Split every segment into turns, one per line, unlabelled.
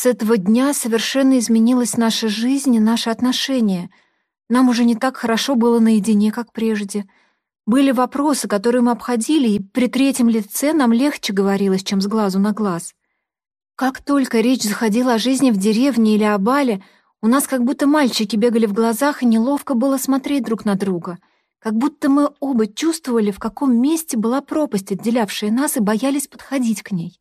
С этого дня совершенно изменилась наша жизнь и наши отношения. Нам уже не так хорошо было наедине, как прежде. Были вопросы, которые мы обходили, и при третьем лице нам легче говорилось, чем с глазу на глаз. Как только речь заходила о жизни в деревне или о бале, у нас как будто мальчики бегали в глазах, и неловко было смотреть друг на друга. Как будто мы оба чувствовали, в каком месте была пропасть, отделявшая нас, и боялись подходить к ней.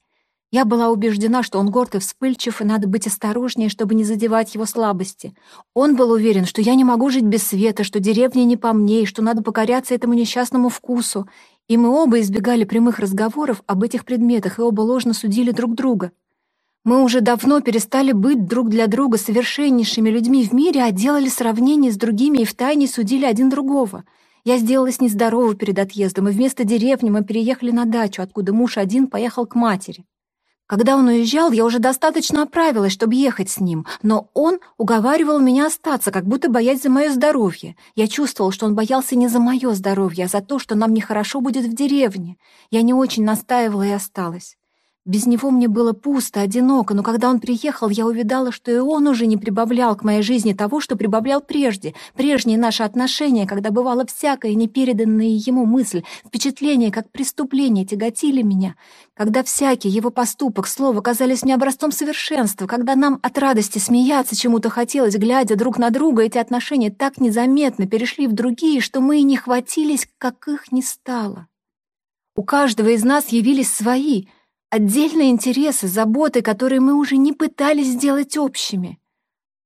Я была убеждена, что он горд и вспыльчив, и надо быть осторожнее, чтобы не задевать его слабости. Он был уверен, что я не могу жить без света, что деревня не по мне, и что надо покоряться этому несчастному вкусу. И мы оба избегали прямых разговоров об этих предметах, и оба ложно судили друг друга. Мы уже давно перестали быть друг для друга совершеннейшими людьми в мире, а делали сравнения с другими и втайне судили один другого. Я сделалась нездорова перед отъездом, и вместо деревни мы переехали на дачу, откуда муж один поехал к матери. Когда он уезжал, я уже достаточно оправилась, чтобы ехать с ним, но он уговаривал меня остаться, как будто боясь за мое здоровье. Я чувствовал, что он боялся не за мое здоровье, а за то, что нам нехорошо будет в деревне. Я не очень настаивала и осталась. Без него мне было пусто, одиноко, но когда он приехал, я увидала, что и он уже не прибавлял к моей жизни того, что прибавлял прежде. Прежние наши отношения, когда бывало всякое непереданное ему мысль, впечатление, как преступление, тяготили меня. Когда всякий его поступок, слово казались мне образцом совершенства, когда нам от радости смеяться чему-то хотелось, глядя друг на друга, эти отношения так незаметно перешли в другие, что мы и не хватились, как их не стало. У каждого из нас явились свои — Отдельные интересы, заботы, которые мы уже не пытались сделать общими.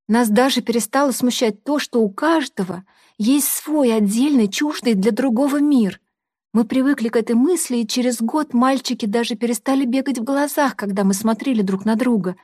Нас даже перестало смущать то, что у каждого есть свой отдельный, чуждый для другого мир. Мы привыкли к этой мысли, и через год мальчики даже перестали бегать в глазах, когда мы смотрели друг на друга.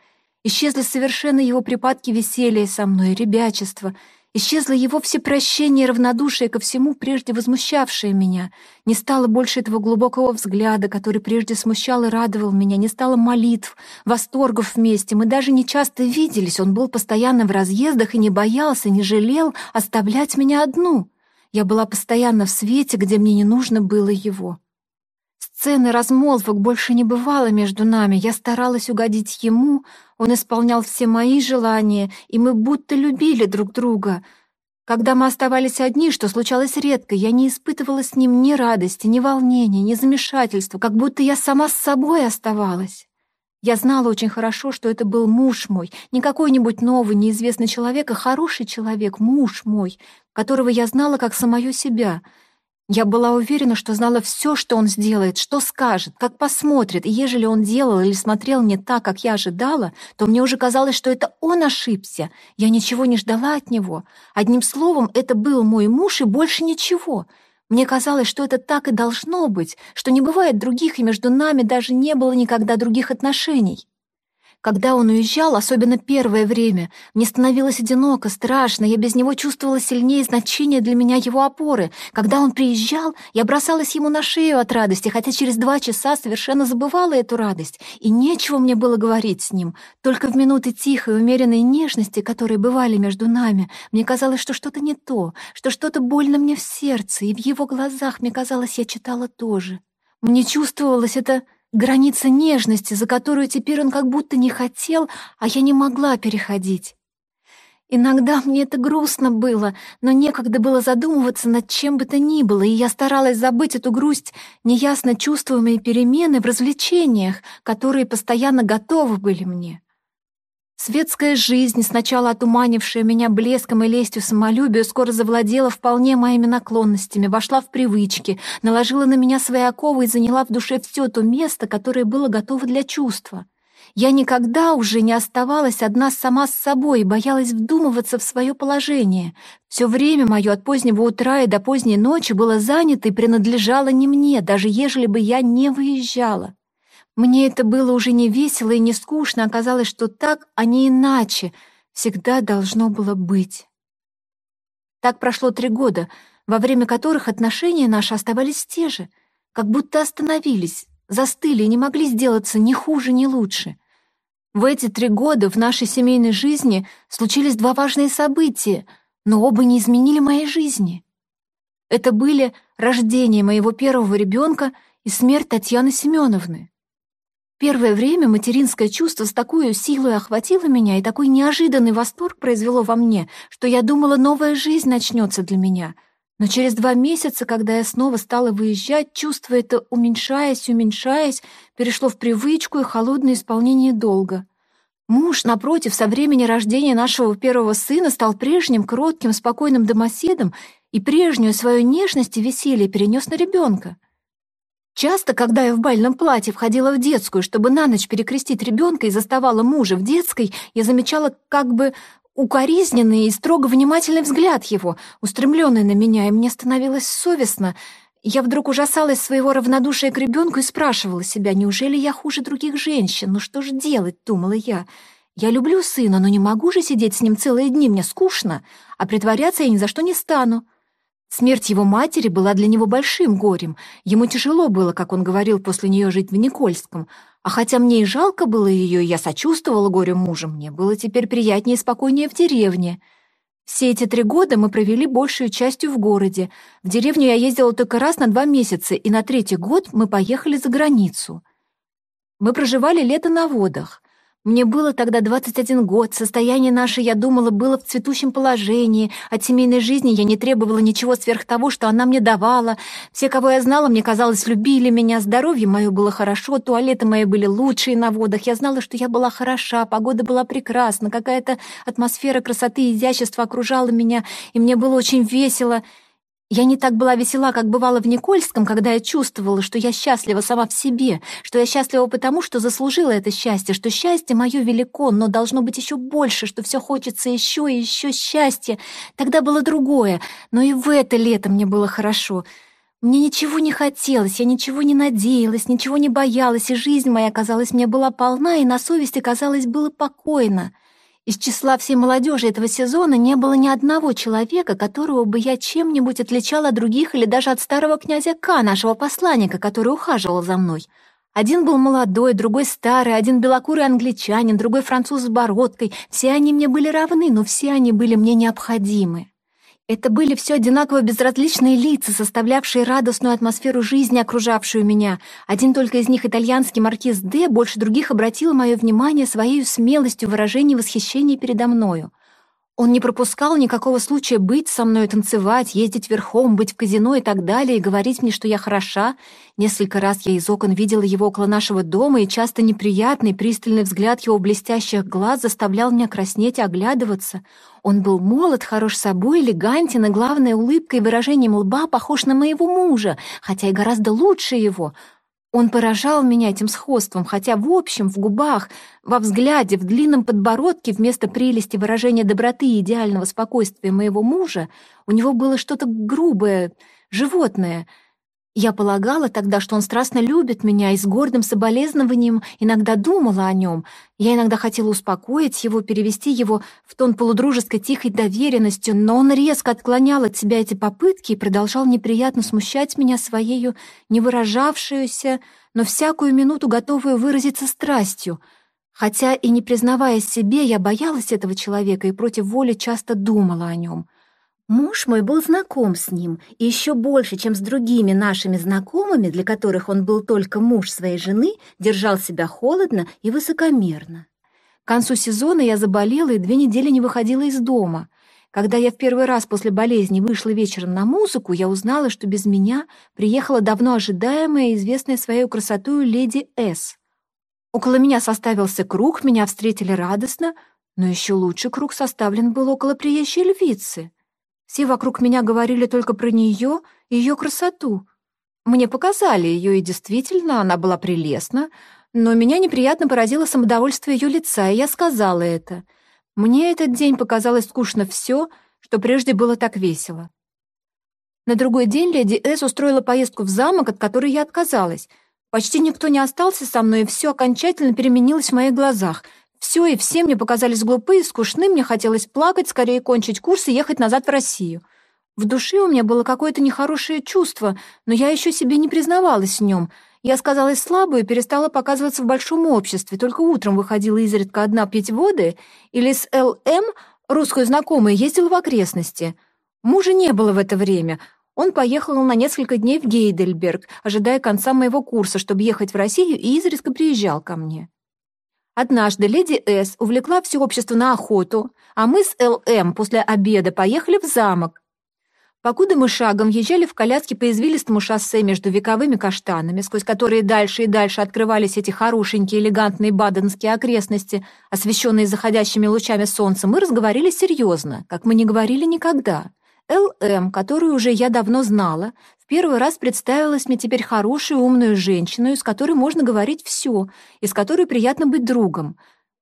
Исчезли совершенно его припадки веселья со мной, ребячество — Исчезло его всепрощение и равнодушие ко всему, прежде возмущавшее меня. Не стало больше этого глубокого взгляда, который прежде смущал и радовал меня. Не стало молитв, восторгов вместе. Мы даже не часто виделись. Он был постоянно в разъездах и не боялся, не жалел оставлять меня одну. Я была постоянно в свете, где мне не нужно было его. Сцены размолвок больше не бывало между нами. Я старалась угодить ему, он исполнял все мои желания, и мы будто любили друг друга. Когда мы оставались одни, что случалось редко, я не испытывала с ним ни радости, ни волнения, ни замешательства, как будто я сама с собой оставалась. Я знала очень хорошо, что это был муж мой, не какой-нибудь новый, неизвестный человек, а хороший человек, муж мой, которого я знала как самое себя — я была уверена, что знала все, что он сделает, что скажет, как посмотрит, и ежели он делал или смотрел не так, как я ожидала, то мне уже казалось, что это он ошибся. Я ничего не ждала от него. Одним словом, это был мой муж и больше ничего. Мне казалось, что это так и должно быть, что не бывает других, и между нами даже не было никогда других отношений. Когда он уезжал, особенно первое время, мне становилось одиноко, страшно, я без него чувствовала сильнее значение для меня его опоры. Когда он приезжал, я бросалась ему на шею от радости, хотя через два часа совершенно забывала эту радость, и нечего мне было говорить с ним. Только в минуты тихой, умеренной нежности, которые бывали между нами, мне казалось, что что-то не то, что что-то больно мне в сердце, и в его глазах, мне казалось, я читала тоже. Мне чувствовалось это Граница нежности, за которую теперь он как будто не хотел, а я не могла переходить. Иногда мне это грустно было, но некогда было задумываться над чем бы то ни было, и я старалась забыть эту грусть, неясно чувствуемые перемены в развлечениях, которые постоянно готовы были мне. Светская жизнь, сначала отуманившая меня блеском и лестью самолюбию, скоро завладела вполне моими наклонностями, вошла в привычки, наложила на меня свои оковы и заняла в душе все то место, которое было готово для чувства. Я никогда уже не оставалась одна сама с собой и боялась вдумываться в свое положение. Все время мое от позднего утра и до поздней ночи было занято и принадлежало не мне, даже ежели бы я не выезжала. Мне это было уже не весело и не скучно, оказалось, что так, а не иначе, всегда должно было быть. Так прошло три года, во время которых отношения наши оставались те же, как будто остановились, застыли и не могли сделаться ни хуже, ни лучше. В эти три года в нашей семейной жизни случились два важные события, но оба не изменили моей жизни. Это были рождение моего первого ребенка и смерть Татьяны Семеновны. Первое время материнское чувство с такой силой охватило меня, и такой неожиданный восторг произвело во мне, что я думала, новая жизнь начнется для меня. Но через два месяца, когда я снова стала выезжать, чувство это, уменьшаясь, уменьшаясь, перешло в привычку и холодное исполнение долга. Муж, напротив, со времени рождения нашего первого сына стал прежним, кротким, спокойным домоседом и прежнюю свою нежность и веселье перенес на ребенка. Часто, когда я в бальном платье входила в детскую, чтобы на ночь перекрестить ребенка и заставала мужа в детской, я замечала как бы укоризненный и строго внимательный взгляд его, устремленный на меня, и мне становилось совестно. Я вдруг ужасалась своего равнодушия к ребенку и спрашивала себя, неужели я хуже других женщин? Ну что же делать, думала я. Я люблю сына, но не могу же сидеть с ним целые дни, мне скучно, а притворяться я ни за что не стану. Смерть его матери была для него большим горем. Ему тяжело было, как он говорил, после нее жить в Никольском. А хотя мне и жалко было ее, я сочувствовала горю мужа, мне было теперь приятнее и спокойнее в деревне. Все эти три года мы провели большую частью в городе. В деревню я ездила только раз на два месяца, и на третий год мы поехали за границу. Мы проживали лето на водах. Мне было тогда 21 год, состояние наше, я думала, было в цветущем положении, от семейной жизни я не требовала ничего сверх того, что она мне давала. Все, кого я знала, мне казалось, любили меня, здоровье мое было хорошо, туалеты мои были лучшие на водах, я знала, что я была хороша, погода была прекрасна, какая-то атмосфера красоты и изящества окружала меня, и мне было очень весело. Я не так была весела, как бывала в Никольском, когда я чувствовала, что я счастлива сама в себе, что я счастлива потому, что заслужила это счастье, что счастье мое велико, но должно быть еще больше, что все хочется еще и еще счастья. Тогда было другое, но и в это лето мне было хорошо. Мне ничего не хотелось, я ничего не надеялась, ничего не боялась, и жизнь моя, казалось, мне была полна, и на совести, казалось, было покойно. Из числа всей молодежи этого сезона не было ни одного человека, которого бы я чем-нибудь отличала от других или даже от старого князя К, нашего посланника, который ухаживал за мной. Один был молодой, другой старый, один белокурый англичанин, другой француз с бородкой. Все они мне были равны, но все они были мне необходимы. Это были все одинаково безразличные лица, составлявшие радостную атмосферу жизни, окружавшую меня. Один только из них, итальянский маркиз Д, больше других обратил мое внимание своей смелостью выражения восхищения передо мною. Он не пропускал никакого случая быть со мной, танцевать, ездить верхом, быть в казино и так далее, и говорить мне, что я хороша. Несколько раз я из окон видела его около нашего дома, и часто неприятный, пристальный взгляд его блестящих глаз заставлял меня краснеть и оглядываться. Он был молод, хорош собой, элегантен, и, главное, улыбкой и выражением лба похож на моего мужа, хотя и гораздо лучше его — он поражал меня этим сходством, хотя в общем, в губах, во взгляде, в длинном подбородке вместо прелести выражения доброты и идеального спокойствия моего мужа у него было что-то грубое, животное — я полагала тогда, что он страстно любит меня и с гордым соболезнованием иногда думала о нем. Я иногда хотела успокоить его, перевести его в тон полудружеской тихой доверенностью, но он резко отклонял от себя эти попытки и продолжал неприятно смущать меня своею невыражавшуюся, но всякую минуту готовую выразиться страстью. Хотя и не признавая себе, я боялась этого человека и против воли часто думала о нем — Муж мой был знаком с ним, и еще больше, чем с другими нашими знакомыми, для которых он был только муж своей жены, держал себя холодно и высокомерно. К концу сезона я заболела и две недели не выходила из дома. Когда я в первый раз после болезни вышла вечером на музыку, я узнала, что без меня приехала давно ожидаемая и известная своей красотой леди С. Около меня составился круг, меня встретили радостно, но еще лучше круг составлен был около приезжей львицы — все вокруг меня говорили только про нее и ее красоту. Мне показали ее, и действительно, она была прелестна, но меня неприятно поразило самодовольство ее лица, и я сказала это. Мне этот день показалось скучно все, что прежде было так весело. На другой день леди С устроила поездку в замок, от которой я отказалась. Почти никто не остался со мной, и все окончательно переменилось в моих глазах — все и все мне показались глупы и скучны, мне хотелось плакать, скорее кончить курс и ехать назад в Россию. В душе у меня было какое-то нехорошее чувство, но я еще себе не признавалась в нем. Я сказалась слабой и перестала показываться в большом обществе, только утром выходила изредка одна пить воды, или с ЛМ, русскую знакомой, ездила в окрестности. Мужа не было в это время. Он поехал на несколько дней в Гейдельберг, ожидая конца моего курса, чтобы ехать в Россию, и изредка приезжал ко мне. Однажды леди С. увлекла все общество на охоту, а мы с Л.М. после обеда поехали в замок. Покуда мы шагом езжали в коляске по извилистому шоссе между вековыми каштанами, сквозь которые дальше и дальше открывались эти хорошенькие элегантные баденские окрестности, освещенные заходящими лучами солнца, мы разговорили серьезно, как мы не говорили никогда. Л.М., которую уже я давно знала, в первый раз представилась мне теперь хорошую умную женщину, с которой можно говорить все, и с которой приятно быть другом.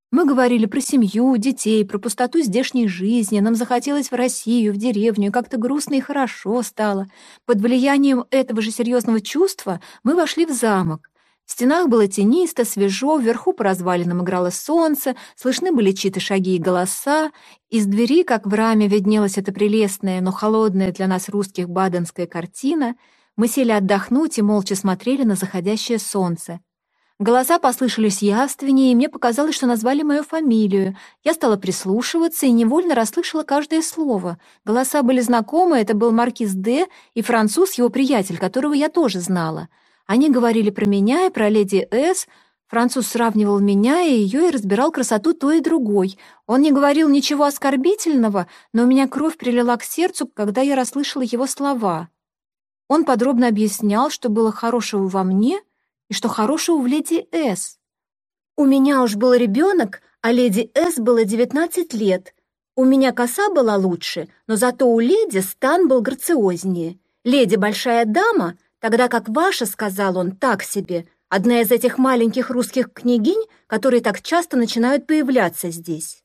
Мы говорили про семью, детей, про пустоту здешней жизни, нам захотелось в Россию, в деревню, как-то грустно и хорошо стало. Под влиянием этого же серьезного чувства мы вошли в замок. В стенах было тенисто, свежо, вверху по развалинам играло солнце, слышны были чьи-то шаги и голоса. Из двери, как в раме, виднелась эта прелестная, но холодная для нас русских баденская картина. Мы сели отдохнуть и молча смотрели на заходящее солнце. Голоса послышались явственнее, и мне показалось, что назвали мою фамилию. Я стала прислушиваться и невольно расслышала каждое слово. Голоса были знакомы, это был маркиз Д. и француз, его приятель, которого я тоже знала. Они говорили про меня и про леди С. Француз сравнивал меня и ее и разбирал красоту той и другой. Он не говорил ничего оскорбительного, но у меня кровь прилила к сердцу, когда я расслышала его слова. Он подробно объяснял, что было хорошего во мне и что хорошего в леди С. У меня уж был ребенок, а леди С было 19 лет. У меня коса была лучше, но зато у леди стан был грациознее. Леди большая дама — тогда как ваша, сказал он, так себе, одна из этих маленьких русских княгинь, которые так часто начинают появляться здесь.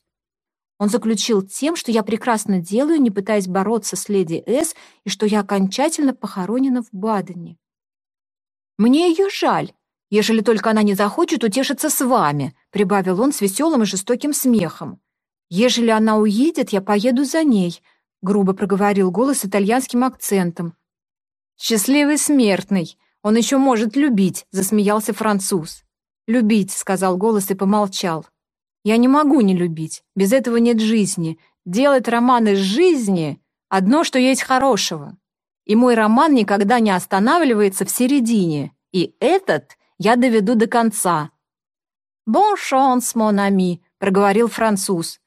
Он заключил тем, что я прекрасно делаю, не пытаясь бороться с леди С, и что я окончательно похоронена в Бадене. «Мне ее жаль, ежели только она не захочет утешиться с вами», прибавил он с веселым и жестоким смехом. «Ежели она уедет, я поеду за ней», грубо проговорил голос с итальянским акцентом, «Счастливый смертный! Он еще может любить!» — засмеялся француз. «Любить», — сказал голос и помолчал. «Я не могу не любить. Без этого нет жизни. Делать роман из жизни — одно, что есть хорошего. И мой роман никогда не останавливается в середине. И этот я доведу до конца». «Bon chance, mon ami», — проговорил француз.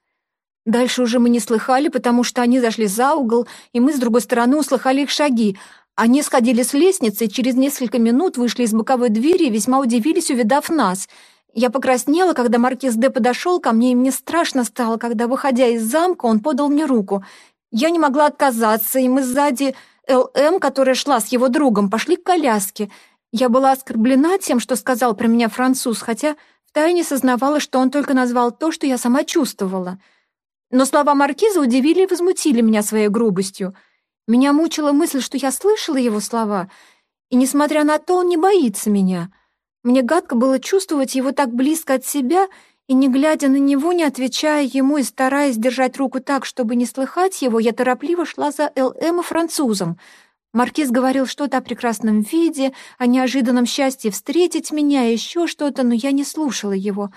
Дальше уже мы не слыхали, потому что они зашли за угол, и мы с другой стороны услыхали их шаги, они сходили с лестницы и через несколько минут вышли из боковой двери и весьма удивились, увидав нас. Я покраснела, когда маркиз Д подошел ко мне, и мне страшно стало, когда, выходя из замка, он подал мне руку. Я не могла отказаться, и мы сзади ЛМ, которая шла с его другом, пошли к коляске. Я была оскорблена тем, что сказал про меня француз, хотя втайне сознавала, что он только назвал то, что я сама чувствовала. Но слова маркиза удивили и возмутили меня своей грубостью — меня мучила мысль, что я слышала его слова, и, несмотря на то, он не боится меня. Мне гадко было чувствовать его так близко от себя, и, не глядя на него, не отвечая ему и стараясь держать руку так, чтобы не слыхать его, я торопливо шла за Л.М. и французом. Маркиз говорил что-то о прекрасном виде, о неожиданном счастье встретить меня, еще что-то, но я не слушала его.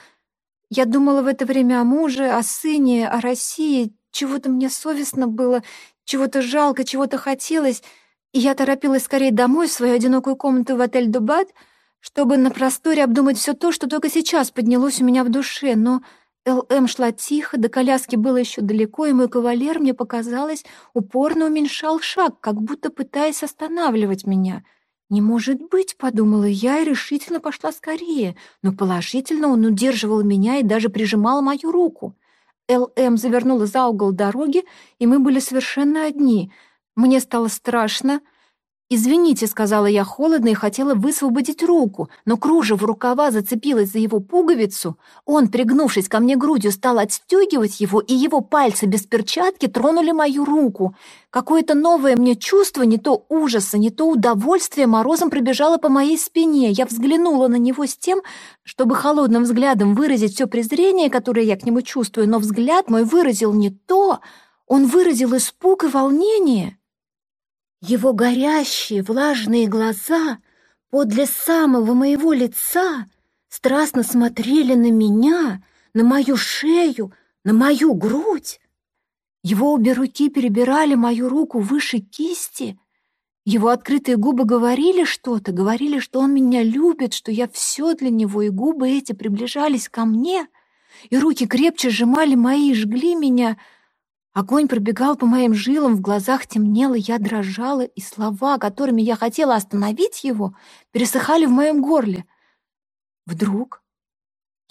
Я думала в это время о муже, о сыне, о России. Чего-то мне совестно было, чего-то жалко, чего-то хотелось, и я торопилась скорее домой, в свою одинокую комнату в отель «Дубат», чтобы на просторе обдумать все то, что только сейчас поднялось у меня в душе, но ЛМ шла тихо, до коляски было еще далеко, и мой кавалер, мне показалось, упорно уменьшал шаг, как будто пытаясь останавливать меня. «Не может быть», — подумала я и решительно пошла скорее, но положительно он удерживал меня и даже прижимал мою руку. ЛМ завернула за угол дороги, и мы были совершенно одни. Мне стало страшно. «Извините», — сказала я холодно и хотела высвободить руку, но кружево рукава зацепилось за его пуговицу. Он, пригнувшись ко мне грудью, стал отстегивать его, и его пальцы без перчатки тронули мою руку. Какое-то новое мне чувство, не то ужаса, не то удовольствие, морозом пробежало по моей спине. Я взглянула на него с тем, чтобы холодным взглядом выразить все презрение, которое я к нему чувствую, но взгляд мой выразил не то, он выразил испуг и волнение. Его горящие влажные глаза подле самого моего лица страстно смотрели на меня, на мою шею, на мою грудь. Его обе руки перебирали мою руку выше кисти. Его открытые губы говорили что-то, говорили, что он меня любит, что я все для него, и губы эти приближались ко мне, и руки крепче сжимали мои, жгли меня. Огонь пробегал по моим жилам, в глазах темнело, я дрожала, и слова, которыми я хотела остановить его, пересыхали в моем горле. Вдруг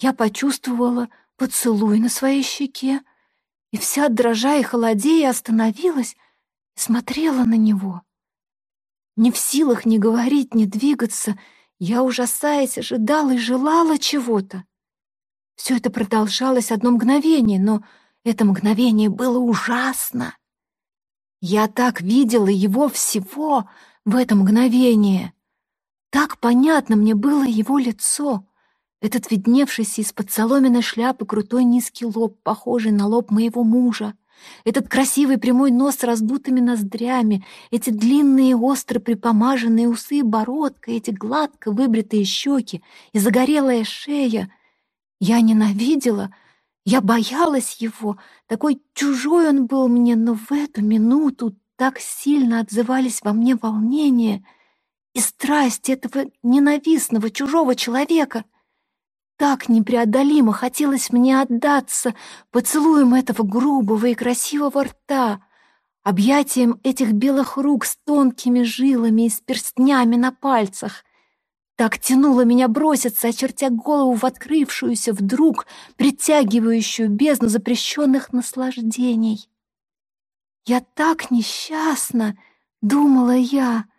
я почувствовала поцелуй на своей щеке, и вся дрожа и холодея остановилась и смотрела на него. Не в силах ни говорить, ни двигаться, я, ужасаясь, ожидала и желала чего-то. Все это продолжалось одно мгновение, но это мгновение было ужасно. Я так видела его всего в это мгновение. Так понятно мне было его лицо, этот видневшийся из-под соломенной шляпы крутой низкий лоб, похожий на лоб моего мужа, этот красивый прямой нос с раздутыми ноздрями, эти длинные остро припомаженные усы и бородка, эти гладко выбритые щеки и загорелая шея. Я ненавидела, я боялась его, такой чужой он был мне, но в эту минуту так сильно отзывались во мне волнение и страсть этого ненавистного чужого человека — так непреодолимо хотелось мне отдаться поцелуем этого грубого и красивого рта, объятием этих белых рук с тонкими жилами и с перстнями на пальцах. Так тянуло меня броситься, очертя голову в открывшуюся вдруг притягивающую бездну запрещенных наслаждений. «Я так несчастна!» — думала я —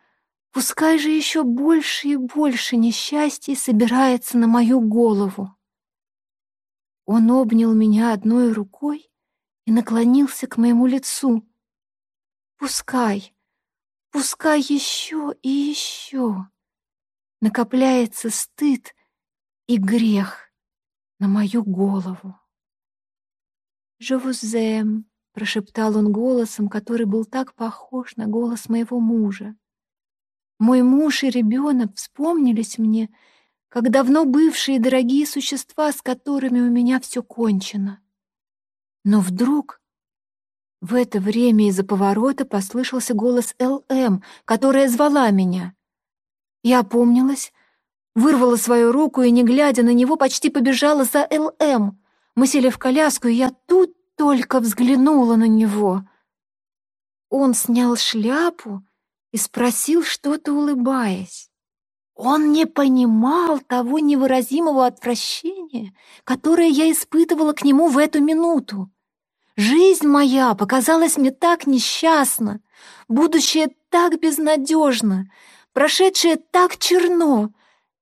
Пускай же еще больше и больше несчастья собирается на мою голову. Он обнял меня одной рукой и наклонился к моему лицу. Пускай, пускай еще и еще накопляется стыд и грех на мою голову. «Живузем», — прошептал он голосом, который был так похож на голос моего мужа. Мой муж и ребенок вспомнились мне, как давно бывшие дорогие существа, с которыми у меня все кончено. Но вдруг в это время из-за поворота послышался голос Л.М., которая звала меня. Я опомнилась, вырвала свою руку и, не глядя на него, почти побежала за Л.М. Мы сели в коляску, и я тут только взглянула на него. Он снял шляпу, и спросил что-то, улыбаясь. Он не понимал того невыразимого отвращения, которое я испытывала к нему в эту минуту. Жизнь моя показалась мне так несчастна, будущее так безнадежно, прошедшее так черно.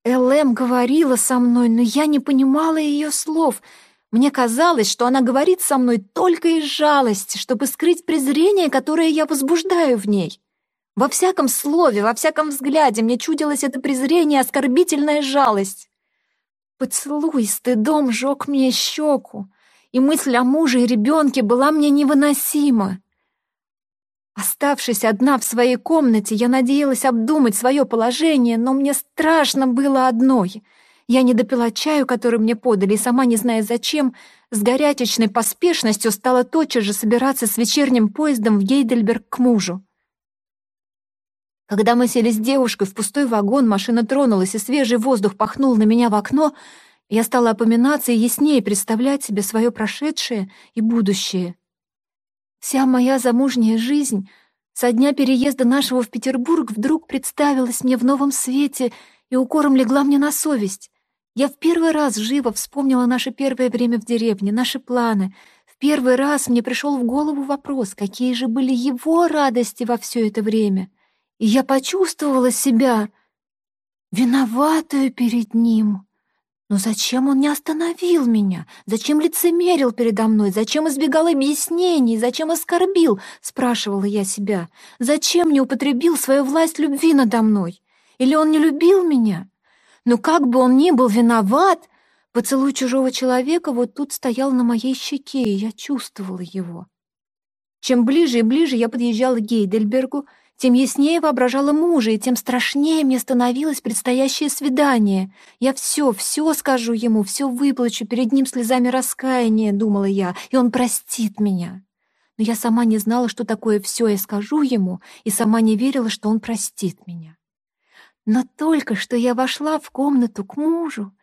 Элэм говорила со мной, но я не понимала ее слов. Мне казалось, что она говорит со мной только из жалости, чтобы скрыть презрение, которое я возбуждаю в ней. Во всяком слове, во всяком взгляде мне чудилось это презрение оскорбительная жалость. Поцелуй стыдом жег мне щеку, и мысль о муже и ребенке была мне невыносима. Оставшись одна в своей комнате, я надеялась обдумать свое положение, но мне страшно было одной. Я не допила чаю, который мне подали, и сама, не зная зачем, с горячечной поспешностью стала тотчас же собираться с вечерним поездом в Гейдельберг к мужу. Когда мы сели с девушкой в пустой вагон, машина тронулась, и свежий воздух пахнул на меня в окно, я стала опоминаться и яснее представлять себе свое прошедшее и будущее. Вся моя замужняя жизнь со дня переезда нашего в Петербург вдруг представилась мне в новом свете и укором легла мне на совесть. Я в первый раз живо вспомнила наше первое время в деревне, наши планы. В первый раз мне пришел в голову вопрос, какие же были его радости во все это время — и я почувствовала себя виноватую перед ним. Но зачем он не остановил меня? Зачем лицемерил передо мной? Зачем избегал объяснений? Зачем оскорбил? Спрашивала я себя. Зачем не употребил свою власть любви надо мной? Или он не любил меня? Но как бы он ни был виноват, поцелуй чужого человека вот тут стоял на моей щеке, и я чувствовала его. Чем ближе и ближе я подъезжала к Гейдельбергу, тем яснее воображала мужа, и тем страшнее мне становилось предстоящее свидание. Я все, все скажу ему, все выплачу перед ним слезами раскаяния, думала я, и он простит меня. но я сама не знала, что такое все я скажу ему, и сама не верила, что он простит меня. Но только что я вошла в комнату к мужу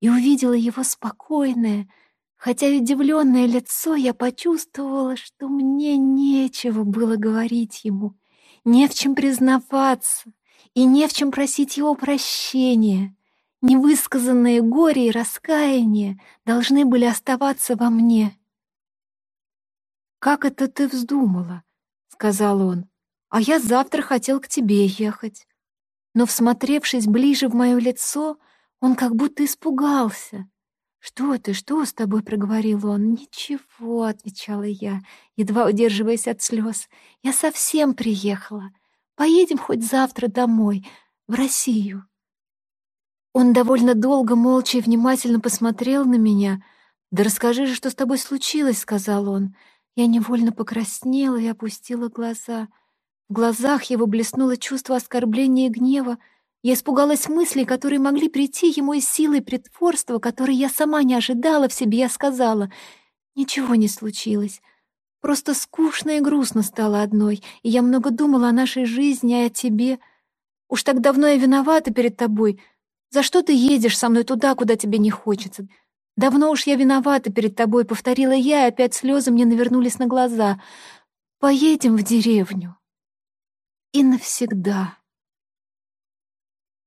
и увидела его спокойное, хотя и удивленное лицо, я почувствовала, что мне нечего было говорить ему, не в чем признаваться и не в чем просить его прощения. Невысказанные горе и раскаяние должны были оставаться во мне. «Как это ты вздумала?» — сказал он. «А я завтра хотел к тебе ехать». Но, всмотревшись ближе в мое лицо, он как будто испугался. «Что ты, что с тобой?» — проговорил он. «Ничего», — отвечала я, едва удерживаясь от слез. «Я совсем приехала. Поедем хоть завтра домой, в Россию». Он довольно долго, молча и внимательно посмотрел на меня. «Да расскажи же, что с тобой случилось», — сказал он. Я невольно покраснела и опустила глаза. В глазах его блеснуло чувство оскорбления и гнева. Я испугалась мыслей, которые могли прийти ему из силы притворства, которые я сама не ожидала в себе. Я сказала, «Ничего не случилось. Просто скучно и грустно стало одной, и я много думала о нашей жизни, и о тебе. Уж так давно я виновата перед тобой, за что ты едешь со мной туда, куда тебе не хочется? Давно уж я виновата перед тобой, повторила я, и опять слезы мне навернулись на глаза. Поедем в деревню. И навсегда.